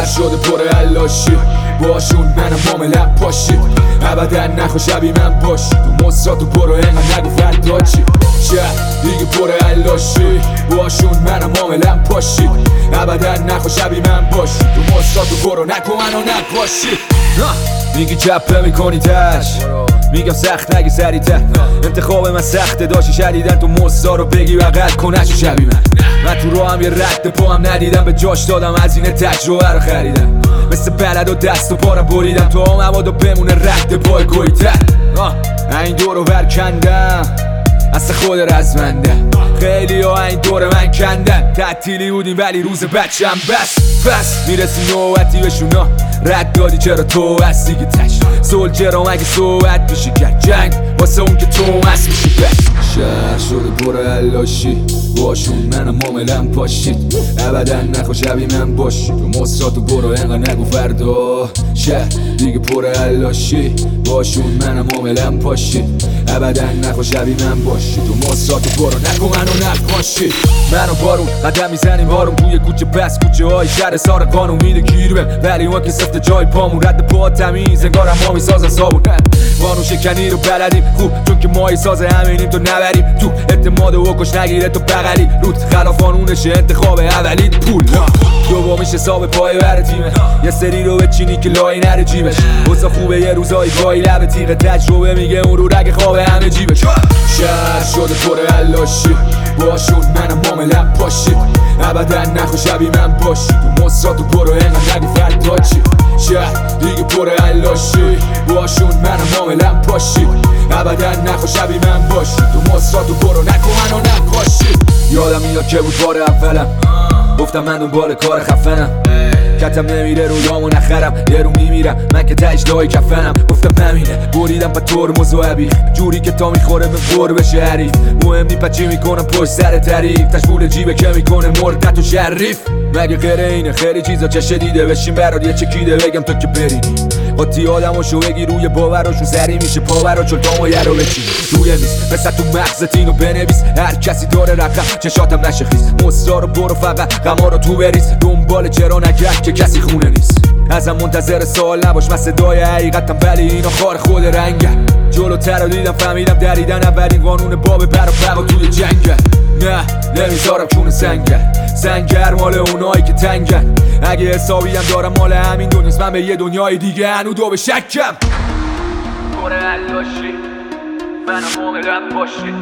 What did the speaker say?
شهر شده پر علاشی باشون منم معاملم پاشی ابدا نخوا شبی من باشی تو مصراتو برو اینقدر نگو فردا چی؟ شهر دیگه پر علاشی باشون منم معاملم پاشی ابدا نخوا شبی من باشی تو مصراتو برو نکن منو نقاشی میگی جپه می‌کنی تش. میگم سخت نگی سریعتر. انتخاب من سخته داشتی شدیدن تو مصا رو بگی و کنش شبی من. من تو رو هم یه رد پا هم ندیدم به جاش دادم از این تجربه رو خریدم. مثل بلد و دست و پارم بریدم تو هم مبادا بمونه رد پای گویتر. این دور رو کندم اصلا خود رزمنده خیلی ها این دور من کندن. تعطیلی بودیم ولی روز بچم بس بس. می‌رسی نوبتی بهشونا رد دادی چرا تو هستی که تش؟ سولجرام اگه صحبت میشی کرد جنگ واسه اون که تو مست میشی شهر شده پر علاشی باشون منم معاملم پاشید. ابدا نخوا شبی من باشی. تو مصراتو برو انقدر نگو فردا. شهر دیگه پر علاشی باشون منم معاملم پاشید. ابدا نخوا شبی من باشی. تو مصراتو برو نگو منو نقاشی منو بارون قدم می‌زنیم بارون توی کوچه بس کوچه های شهر سار میده گیر ولی اون که سفت جای پامون رد پا تمیز. انگارم ما می‌سازن صابون. قانون شکنی رو بلدیم. خوب چون که مایی ساز همینیم تو نبریم. تو اعتماد و کش نگیره تو بغلی. روت خلاف قانونش انتخاب اولی پول. دومیش حساب پای بر تیمه. یه سری رو بچینی که لای نره جیبش. واسه خوبه یه روزایی گاهی لب تیغ. تجربه میگه اون رو رگ خواب همه جیبش. شهر شده پر علاشی باشون منم معاملم پاشی ابدا نخوا شبی من باشی. تو مصراتو برو اینقدر نگو فردا چی شهر دیگه پر علاشی باشون منم معاملم پاشی ابدا نخوا شبی من باشی. تو مصراتو برو نکن منو نقاشی یادم میاد که بود بار اولم. گفتم من دنبال کار خفنم. کتم نمیره رویامو نخرم یه رو میمیرم. من که تش دای کفنم. گفتم نمینه بریدم با ترمز و عبیخ جوری که تا می‌خوره به بر بشه حریف. مهم نی پچی می‌کنم پشت سر تریف تشبول جیبه که می‌کنه مردت و شریف. مگه غیر اینه؟ خیلی چیزا چشه دیده بشین. برات یه چکیده بگم تو که برینی قاطی آدماشو بگی روی باوراشون سری میشه. پاورا چون تا یه رو بچینی روی میز مثل تو مغزت اینو بنویس. هر کسی داره رقم چشاتم نشه خیز. مصرا رو برو فقط غما رو تو بریز. دنبال چرا نگرد که کسی خونه نیست. ازم منتظر سوال نباش من صدای حقیقتم ولی اینا خار خود رنگه. جلوتر رو دیدم فهمیدم دریدن اولین قانون باب بر و توی نمی‌ذارم کون سنگه سنگر مال اونایی که تنگن اگه حسابی هم دارم مال همین دنیاست من به یه دنیای دیگه هنو دو به شکم پر علاشی منم معاملم باشی